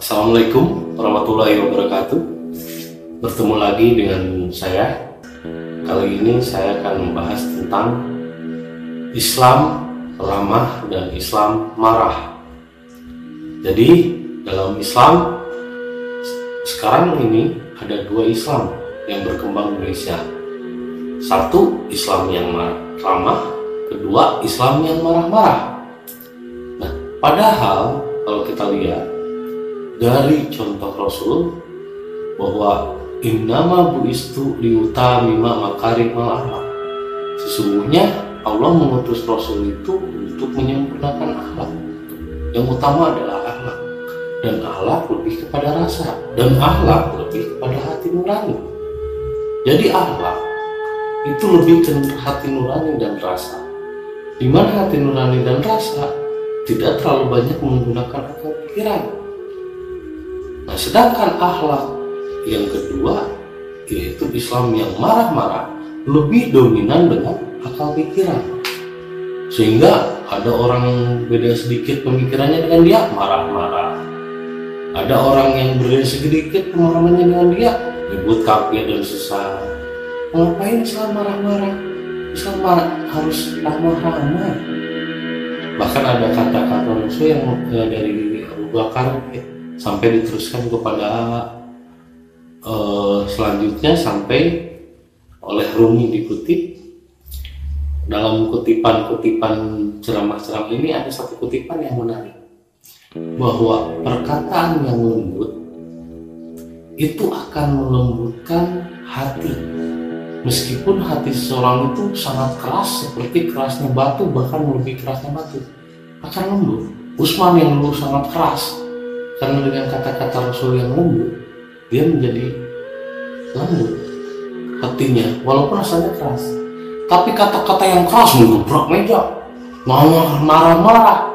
Assalamualaikum warahmatullahi wabarakatuh. Bertemu lagi dengan saya. Kali ini saya akan membahas tentang Islam ramah dan Islam marah. Jadi dalam Islam sekarang ini ada dua Islam yang berkembang di Indonesia. Satu Islam yang ramah, kedua Islam yang marah-marah. Nah, padahal kalau kita lihat dari contoh Rasul bahwa innama buistu liutamima makarimal akhlak. Sesungguhnya Allah mengutus Rasul itu untuk menyempurnakan akhlak. Yang utama adalah akhlak dan akhlak lebih kepada rasa dan akhlak lebih kepada hati nurani. Jadi akhlak itu lebih ke hati nurani dan rasa. Di mana hati nurani dan rasa tidak terlalu banyak menggunakan akal pikiran Nah, sedangkan akhlak yang kedua yaitu Islam yang marah-marah lebih dominan dengan akal pikiran. Sehingga ada orang beda sedikit pemikirannya dengan dia marah-marah. Ada orang yang berbeda sedikit pemahamannya dengan dia nyebut kafir dan sesat. Ngapain Islam marah-marah? Islam marah, harus ramah-ramah. Bahkan ada kata-kata Rasul yang eh, dari Abu Bakar sampai diteruskan kepada uh, selanjutnya sampai oleh Rumi dikutip. Dalam kutipan-kutipan ceramah-ceramah ini ada satu kutipan yang menarik bahwa perkataan yang lembut itu akan melembutkan hati. Meskipun hati seseorang itu sangat keras seperti kerasnya batu bahkan lebih kerasnya batu akan lembut. Usman yang dulu sangat keras karena dengan kata-kata Rasul yang lembut dia menjadi lembut hatinya walaupun rasanya keras. Tapi kata-kata yang keras menggebrak meja. Marah-marah.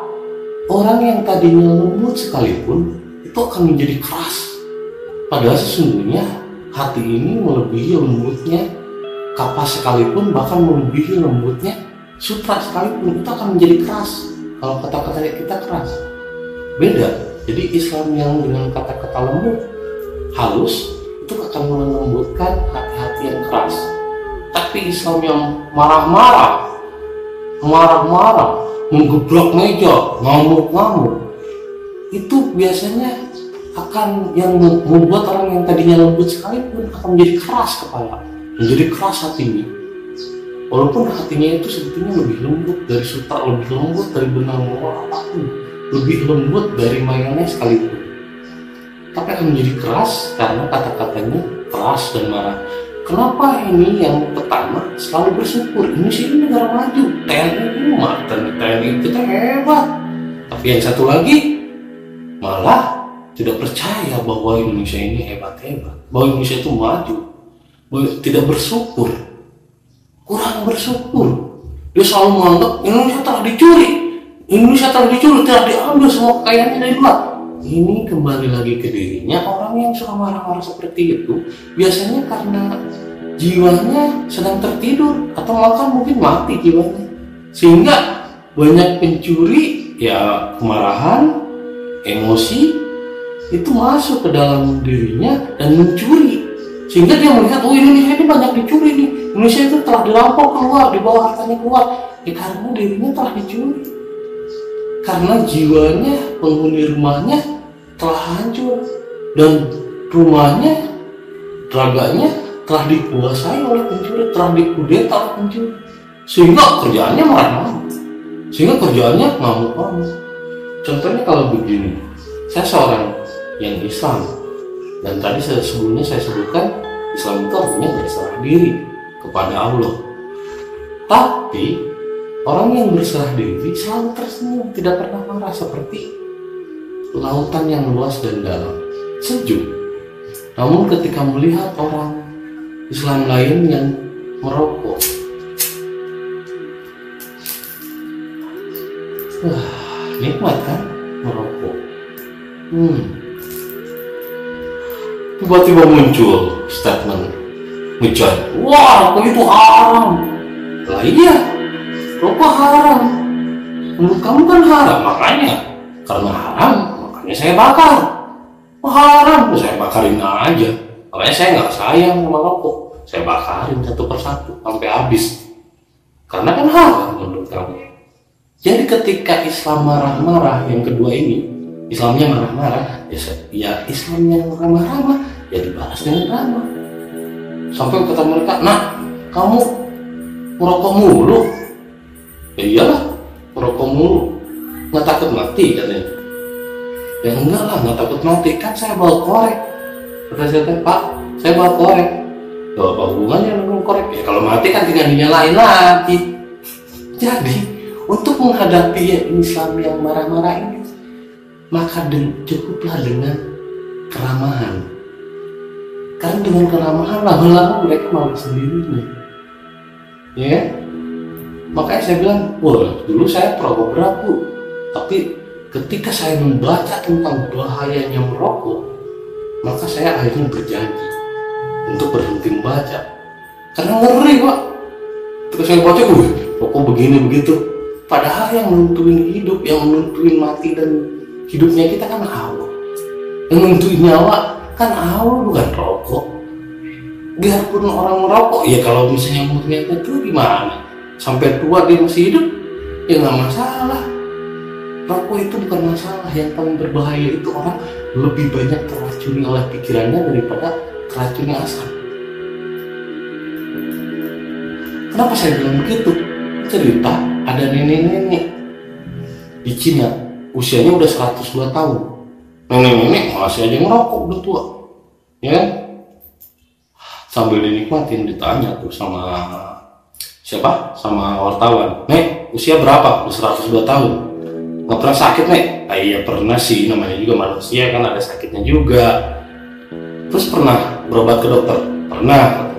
Orang yang tadinya lembut sekalipun itu akan menjadi keras. Padahal sesungguhnya hati ini melebihi lembutnya. Kapas sekalipun bahkan melebihi lembutnya. Sutra sekalipun itu akan menjadi keras. Kalau kata-kata kita keras. Beda jadi Islam yang dengan kata-kata lembut, halus, itu akan melembutkan hati-hati yang keras. Tapi Islam yang marah-marah, marah-marah, menggebrak meja, ngamuk-ngamuk, itu biasanya akan yang membuat orang yang tadinya lembut sekalipun akan menjadi keras kepala, menjadi keras hatinya. Walaupun hatinya itu sebetulnya lebih lembut dari sutra, lebih lembut dari benang moral apa pun lebih lembut dari mayones sekalipun. Tapi akan menjadi keras karena kata-katanya keras dan marah. Kenapa ini yang pertama selalu bersyukur? Indonesia ini negara maju. TNI dan TNI kita hebat. Tapi yang satu lagi malah tidak percaya bahwa Indonesia ini hebat-hebat. Bahwa Indonesia itu maju. Bahwa tidak bersyukur. Kurang bersyukur. Dia selalu menganggap Indonesia telah dicuri Indonesia telah dicuri, telah diambil semua kekayaannya dari luar. Ini kembali lagi ke dirinya. Orang yang suka marah-marah seperti itu biasanya karena jiwanya sedang tertidur atau makan mungkin mati jiwanya. Sehingga banyak pencuri ya kemarahan emosi itu masuk ke dalam dirinya dan mencuri. Sehingga dia melihat oh Indonesia ini banyak dicuri nih. Indonesia itu telah dirampok keluar dibawa hartanya keluar. Ya karena dirinya telah dicuri karena jiwanya penghuni rumahnya telah hancur. Dan rumahnya raganya telah dikuasai oleh pencuri telah dikudeta oleh pencuri. Sehingga kerjaannya marah-marah. Sehingga kerjaannya ngamuk-ngamuk. Contohnya kalau begini. Saya seorang yang Islam. Dan tadi saya sebelumnya saya sebutkan Islam itu artinya berserah diri kepada Allah. Tapi Orang yang berserah diri selalu tersenyum, tidak pernah marah seperti lautan yang luas dan dalam, sejuk. Namun ketika melihat orang Islam lain yang merokok, wah nikmat kan merokok. Hmm. Tiba-tiba muncul statement ngejat, wah itu haram. Lah iya, rokok haram. Menurut kamu kan haram. Makanya karena haram makanya saya bakar. Haram saya bakarin aja. Makanya saya nggak sayang sama rokok. Saya bakarin satu persatu sampai habis. Karena kan haram menurut kamu. Jadi ketika Islam marah-marah yang kedua ini Islamnya marah-marah ya, ya Islam yang marah-marah ya dibalas dengan ramah sampai kata mereka nah kamu merokok mulu ya iyalah merokok mulu. Nggak takut mati katanya. Ya enggak lah nggak takut mati. Kan saya bawa korek. Kata saya pak saya bawa korek. Loh, apa hubungannya dengan korek? Ya kalau mati kan tinggal dinyalain lagi. Jadi untuk menghadapi Islam yang marah-marah ini maka cukuplah dengan keramahan. Karena dengan keramahan lama-lama mereka malu sendiri. Nih ya kan? Makanya saya bilang wah dulu saya perokok berat bu. Tapi ketika saya membaca tentang bahayanya merokok maka saya akhirnya berjanji untuk berhenti membaca. Karena ngeri pak. Terus saya baca wah rokok begini begitu? Padahal yang menentuin hidup yang menentuin mati dan hidupnya kita kan Allah yang menentuin nyawa kan Allah bukan rokok. Biarpun orang merokok ya kalau misalnya umurnya itu gimana sampai tua dia masih hidup ya nggak masalah. Rokok itu bukan masalah yang paling berbahaya itu orang lebih banyak teracuni oleh pikirannya daripada teracuni asam. Kenapa saya bilang begitu? Cerita ada nenek-nenek di Cina usianya udah 102 tahun. Nenek-nenek masih aja ngerokok udah tua ya kan? sambil dinikmatin ditanya tuh sama siapa? Sama wartawan. Nek usia berapa? Usia 102 tahun. Nggak pernah sakit nek? Ah, iya pernah sih. Namanya juga manusia kan ada sakitnya juga. Terus pernah berobat ke dokter? Pernah.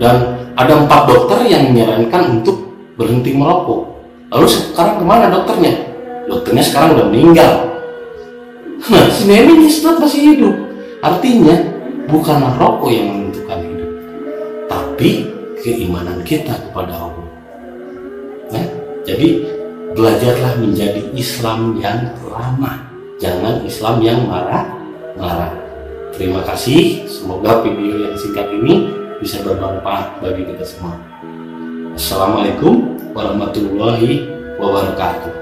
Dan ada empat dokter yang menyarankan untuk berhenti merokok. Lalu sekarang ke mana dokternya? Dokternya sekarang udah meninggal. Nah si nenek masih hidup. Artinya bukan rokok yang menentukan hidup. Tapi keimanan kita kepada Allah. Nah, jadi belajarlah menjadi Islam yang ramah. Jangan Islam yang marah-marah terima kasih. Semoga video yang singkat ini bisa bermanfaat bagi kita semua. Assalamualaikum warahmatullahi wabarakatuh